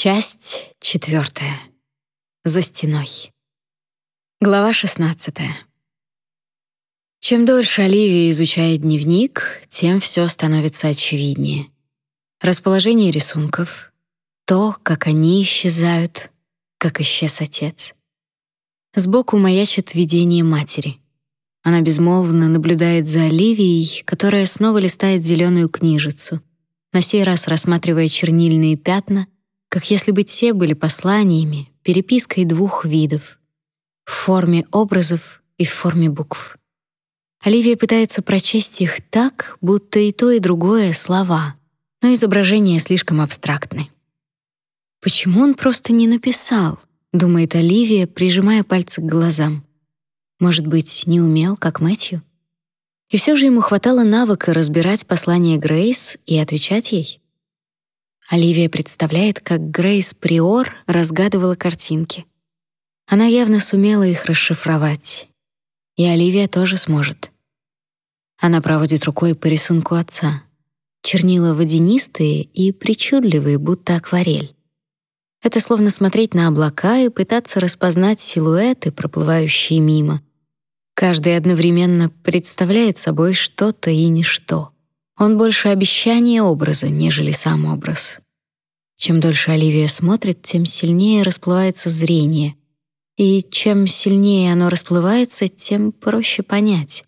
Часть четвертая. За стеной. Глава шестнадцатая. Чем дольше Оливия изучает дневник, тем все становится очевиднее. Расположение рисунков, то, как они исчезают, как исчез отец. Сбоку маячит видение матери. Она безмолвно наблюдает за Оливией, которая снова листает зеленую книжицу, на сей раз рассматривая чернильные пятна — как если бы те были посланиями, перепиской двух видов — в форме образов и в форме букв. Оливия пытается прочесть их так, будто и то, и другое — слова, но изображения слишком абстрактны. «Почему он просто не написал?» — думает Оливия, прижимая пальцы к глазам. «Может быть, не умел, как Мэтью?» И все же ему хватало навыка разбирать послание Грейс и отвечать ей. Оливия представляет, как Грейс Приор разгадывала картинки. Она явно сумела их расшифровать. И Оливия тоже сможет. Она проводит рукой по рисунку отца. Чернила водянистые и причудливые, будто акварель. Это словно смотреть на облака и пытаться распознать силуэты, проплывающие мимо. Каждый одновременно представляет собой что-то и ничто. Он больше обещание образа, нежели сам образ. Чем дольше Оливия смотрит, тем сильнее расплывается зрение. И чем сильнее оно расплывается, тем проще понять.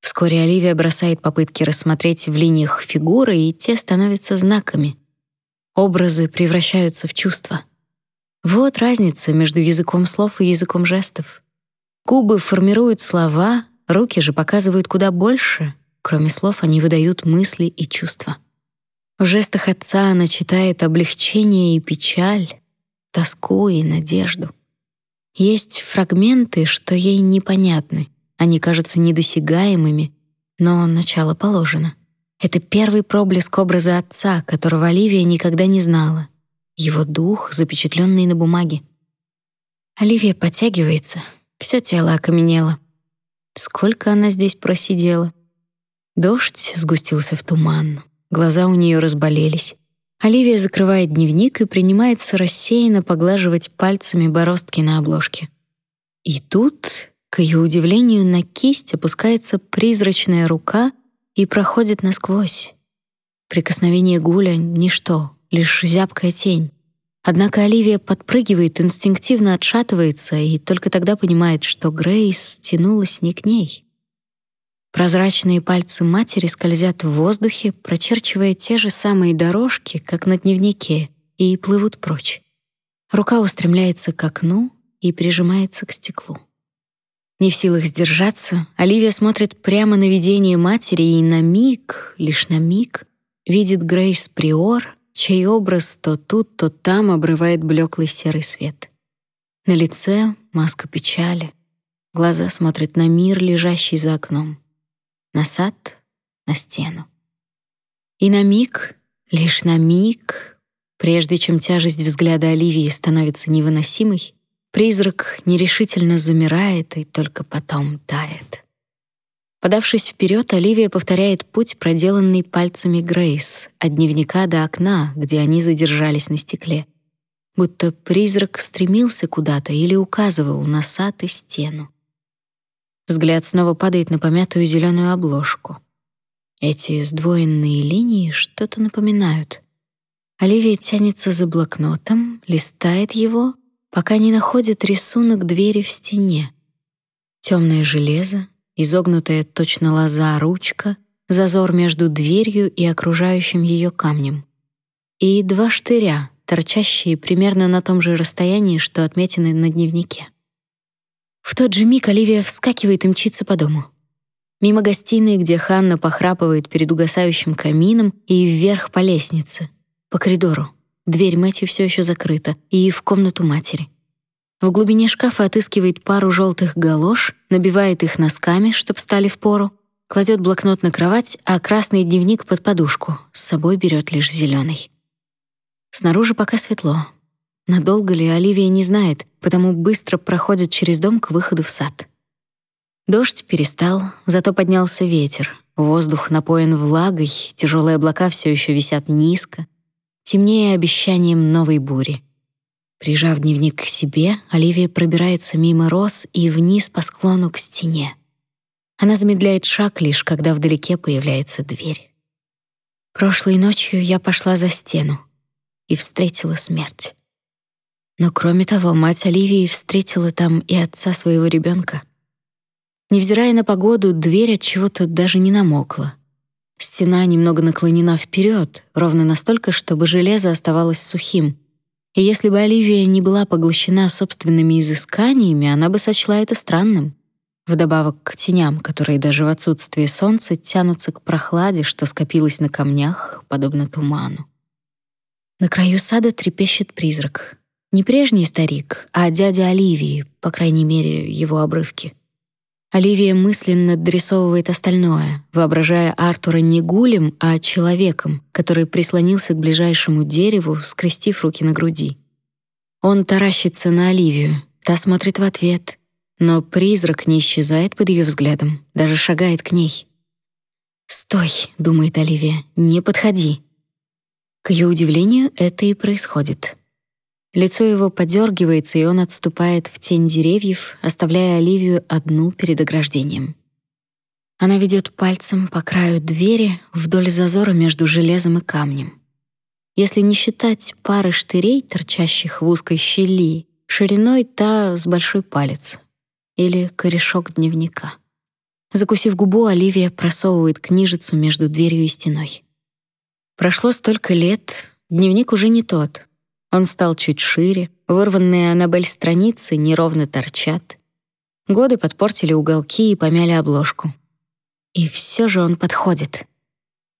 Вскоре Оливия бросает попытки рассмотреть в линиях фигуры, и те становятся знаками. Образы превращаются в чувства. Вот разница между языком слов и языком жестов. Губы формируют слова, руки же показывают куда больше, Кроме слов они выдают мысли и чувства. В жестах отца она читает облегчение и печаль, тоску и надежду. Есть фрагменты, что ей непонятны. Они кажутся недосягаемыми, но начало положено. Это первый проблеск образа отца, которого Оливия никогда не знала. Его дух, запечатленный на бумаге. Оливия подтягивается, все тело окаменело. Сколько она здесь просидела? Дождь сгустился в туман. Глаза у нее разболелись. Оливия закрывает дневник и принимается рассеянно поглаживать пальцами бороздки на обложке. И тут, к ее удивлению, на кисть опускается призрачная рука и проходит насквозь. Прикосновение Гуля — ничто, лишь зябкая тень. Однако Оливия подпрыгивает, инстинктивно отшатывается и только тогда понимает, что Грейс тянулась не к ней. Прозрачные пальцы матери скользят в воздухе, прочерчивая те же самые дорожки, как на дневнике, и плывут прочь. Рука устремляется к окну и прижимается к стеклу. Не в силах сдержаться, Оливия смотрит прямо на видение матери и на миг, лишь на миг, видит Грейс Приор, чей образ то тут, то там обрывает блеклый серый свет. На лице маска печали. Глаза смотрят на мир, лежащий за окном на сад, на стену. И на миг, лишь на миг, прежде чем тяжесть взгляда Оливии становится невыносимой, призрак нерешительно замирает и только потом тает. Подавшись вперед, Оливия повторяет путь, проделанный пальцами Грейс, от дневника до окна, где они задержались на стекле. Будто призрак стремился куда-то или указывал на сад и стену. Взгляд снова падает на помятую зеленую обложку. Эти сдвоенные линии что-то напоминают. Оливия тянется за блокнотом, листает его, пока не находит рисунок двери в стене. Темное железо, изогнутая точно лоза ручка, зазор между дверью и окружающим ее камнем. И два штыря, торчащие примерно на том же расстоянии, что отметины на дневнике. В тот же миг Оливия вскакивает и мчится по дому. Мимо гостиной, где Ханна похрапывает перед угасающим камином, и вверх по лестнице, по коридору. Дверь Мэтью все еще закрыта, и в комнату матери. В глубине шкафа отыскивает пару желтых галош, набивает их носками, чтоб стали в пору, кладет блокнот на кровать, а красный дневник под подушку, с собой берет лишь зеленый. Снаружи пока светло, Надолго ли Оливия не знает, потому быстро проходит через дом к выходу в сад. Дождь перестал, зато поднялся ветер. Воздух напоен влагой, тяжелые облака все еще висят низко. темнее обещанием новой бури. Прижав дневник к себе, Оливия пробирается мимо роз и вниз по склону к стене. Она замедляет шаг лишь, когда вдалеке появляется дверь. Прошлой ночью я пошла за стену и встретила смерть. Но кроме того, мать Оливии встретила там и отца своего ребенка. Невзирая на погоду, дверь от чего-то даже не намокла. Стена немного наклонена вперед, ровно настолько, чтобы железо оставалось сухим — и если бы Оливия не была поглощена собственными изысканиями, она бы сочла это странным. Вдобавок к теням, которые даже в отсутствии солнца тянутся к прохладе, что скопилось на камнях, подобно туману. На краю сада трепещет призрак. Не прежний старик, а дядя Оливии, по крайней мере, его обрывки. Оливия мысленно дорисовывает остальное, воображая Артура не гулем, а человеком, который прислонился к ближайшему дереву, скрестив руки на груди. Он таращится на Оливию, та смотрит в ответ, но призрак не исчезает под ее взглядом, даже шагает к ней. «Стой», — думает Оливия, — «не подходи». К ее удивлению, это и происходит. Лицо его подергивается, и он отступает в тень деревьев, оставляя Оливию одну перед ограждением. Она ведет пальцем по краю двери вдоль зазора между железом и камнем. Если не считать пары штырей, торчащих в узкой щели, шириной та с большой палец или корешок дневника. Закусив губу, Оливия просовывает книжицу между дверью и стеной. Прошло столько лет, дневник уже не тот. Он стал чуть шире, вырванные Аннабель страницы неровно торчат. Годы подпортили уголки и помяли обложку. И все же он подходит.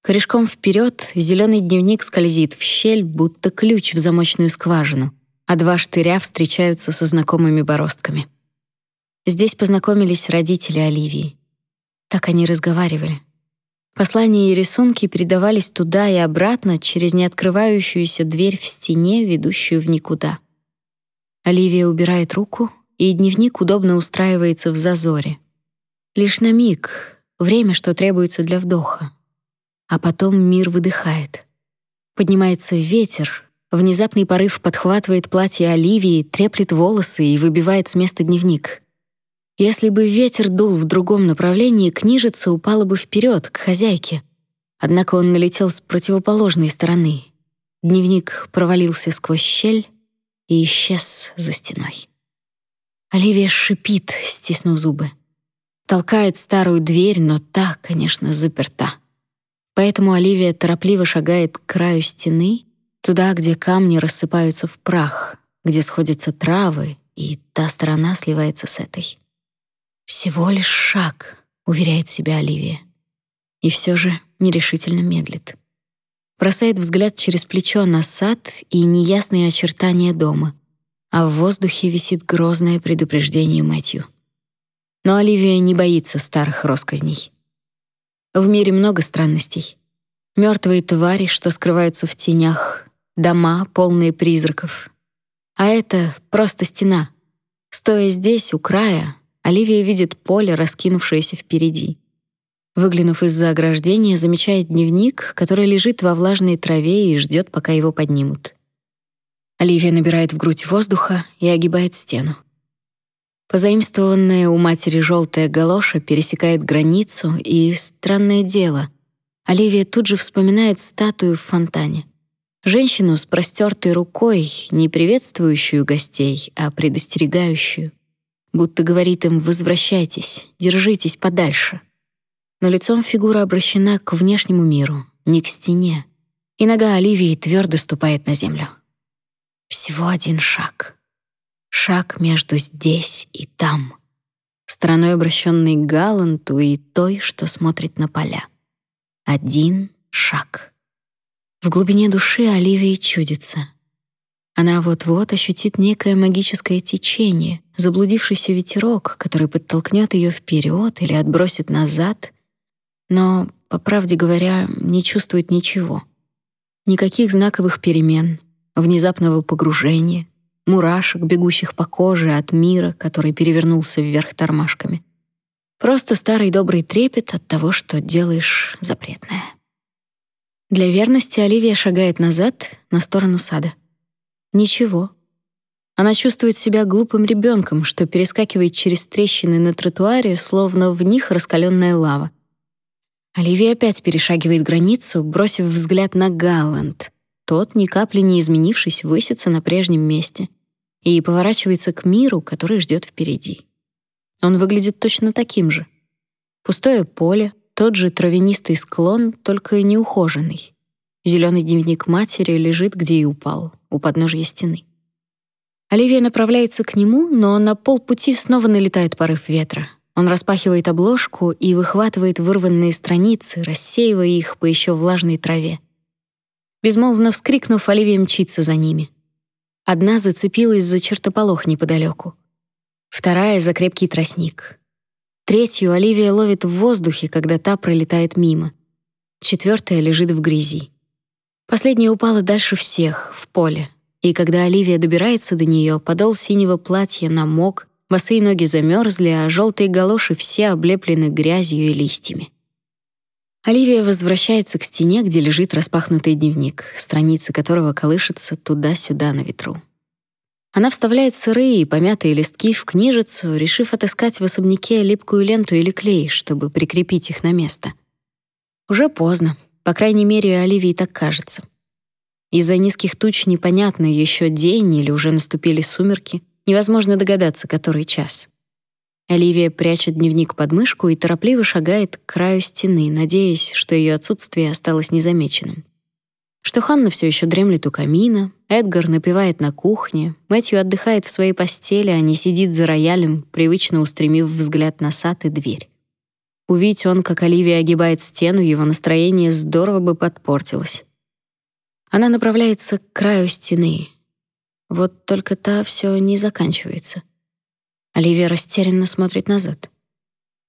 Корешком вперед зеленый дневник скользит в щель, будто ключ в замочную скважину, а два штыря встречаются со знакомыми бороздками. Здесь познакомились родители Оливии. Так они разговаривали. Послания и рисунки передавались туда и обратно через неоткрывающуюся дверь в стене, ведущую в никуда. Оливия убирает руку, и дневник удобно устраивается в зазоре. Лишь на миг, время, что требуется для вдоха. А потом мир выдыхает. Поднимается ветер, внезапный порыв подхватывает платье Оливии, треплет волосы и выбивает с места дневник. Если бы ветер дул в другом направлении, книжица упала бы вперед, к хозяйке. Однако он налетел с противоположной стороны. Дневник провалился сквозь щель и исчез за стеной. Оливия шипит, стиснув зубы. Толкает старую дверь, но та, конечно, заперта. Поэтому Оливия торопливо шагает к краю стены, туда, где камни рассыпаются в прах, где сходятся травы, и та сторона сливается с этой. «Всего лишь шаг», — уверяет себя Оливия. И все же нерешительно медлит. Бросает взгляд через плечо на сад и неясные очертания дома, а в воздухе висит грозное предупреждение Мэтью. Но Оливия не боится старых росказней. В мире много странностей. Мертвые твари, что скрываются в тенях, дома, полные призраков. А это просто стена. Стоя здесь, у края, Оливия видит поле, раскинувшееся впереди. Выглянув из-за ограждения, замечает дневник, который лежит во влажной траве и ждет, пока его поднимут. Оливия набирает в грудь воздуха и огибает стену. Позаимствованная у матери желтая галоша пересекает границу, и странное дело, Оливия тут же вспоминает статую в фонтане. Женщину с простертой рукой, не приветствующую гостей, а предостерегающую будто говорит им «возвращайтесь, держитесь подальше». Но лицом фигура обращена к внешнему миру, не к стене, и нога Оливии твердо ступает на землю. Всего один шаг. Шаг между здесь и там. Стороной обращенной к Галанту и той, что смотрит на поля. Один шаг. В глубине души Оливии чудится — она вот-вот ощутит некое магическое течение, заблудившийся ветерок, который подтолкнет ее вперед или отбросит назад, но, по правде говоря, не чувствует ничего. Никаких знаковых перемен, внезапного погружения, мурашек, бегущих по коже от мира, который перевернулся вверх тормашками. Просто старый добрый трепет от того, что делаешь запретное. Для верности Оливия шагает назад, на сторону сада. Ничего. Она чувствует себя глупым ребенком, что перескакивает через трещины на тротуаре, словно в них раскаленная лава. Оливия опять перешагивает границу, бросив взгляд на Галланд. Тот, ни капли не изменившись, высится на прежнем месте и поворачивается к миру, который ждет впереди. Он выглядит точно таким же. Пустое поле, тот же травянистый склон, только неухоженный. Зеленый дневник матери лежит, где и упал, у подножья стены. Оливия направляется к нему, но на полпути снова налетает порыв ветра. Он распахивает обложку и выхватывает вырванные страницы, рассеивая их по еще влажной траве. Безмолвно вскрикнув, Оливия мчится за ними. Одна зацепилась за чертополох неподалеку. Вторая — за крепкий тростник. Третью Оливия ловит в воздухе, когда та пролетает мимо. Четвертая лежит в грязи. Последняя упала дальше всех, в поле, и когда Оливия добирается до нее, подол синего платья намок, босые ноги замерзли, а желтые галоши все облеплены грязью и листьями. Оливия возвращается к стене, где лежит распахнутый дневник, страницы которого колышутся туда-сюда на ветру. Она вставляет сырые и помятые листки в книжицу, решив отыскать в особняке липкую ленту или клей, чтобы прикрепить их на место. Уже поздно, по крайней мере, Оливии так кажется. Из-за низких туч непонятно, еще день или уже наступили сумерки, невозможно догадаться, который час. Оливия прячет дневник под мышку и торопливо шагает к краю стены, надеясь, что ее отсутствие осталось незамеченным. Что Ханна все еще дремлет у камина, Эдгар напевает на кухне, Мэтью отдыхает в своей постели, а не сидит за роялем, привычно устремив взгляд на сад и дверь. Увидеть он, как Оливия огибает стену, его настроение здорово бы подпортилось. Она направляется к краю стены. Вот только та все не заканчивается. Оливия растерянно смотрит назад.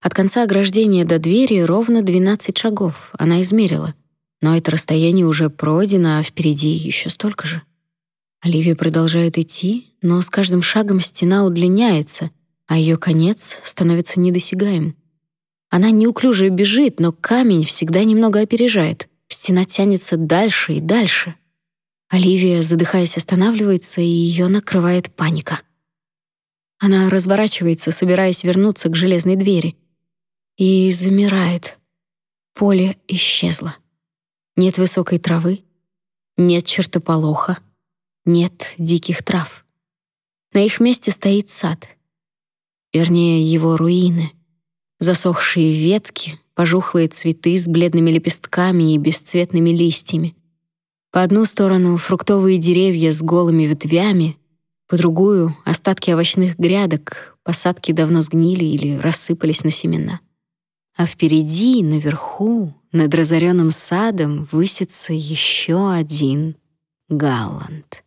От конца ограждения до двери ровно 12 шагов. Она измерила. Но это расстояние уже пройдено, а впереди еще столько же. Оливия продолжает идти, но с каждым шагом стена удлиняется, а ее конец становится недосягаем. Она неуклюже бежит, но камень всегда немного опережает. Стена тянется дальше и дальше. Оливия, задыхаясь, останавливается, и ее накрывает паника. Она разворачивается, собираясь вернуться к железной двери. И замирает. Поле исчезло. Нет высокой травы, нет чертополоха, нет диких трав. На их месте стоит сад. Вернее, его руины. Засохшие ветки, пожухлые цветы с бледными лепестками и бесцветными листьями. По одну сторону фруктовые деревья с голыми ветвями, по другую — остатки овощных грядок, посадки давно сгнили или рассыпались на семена. А впереди, наверху, над разоренным садом, высится еще один Галланд.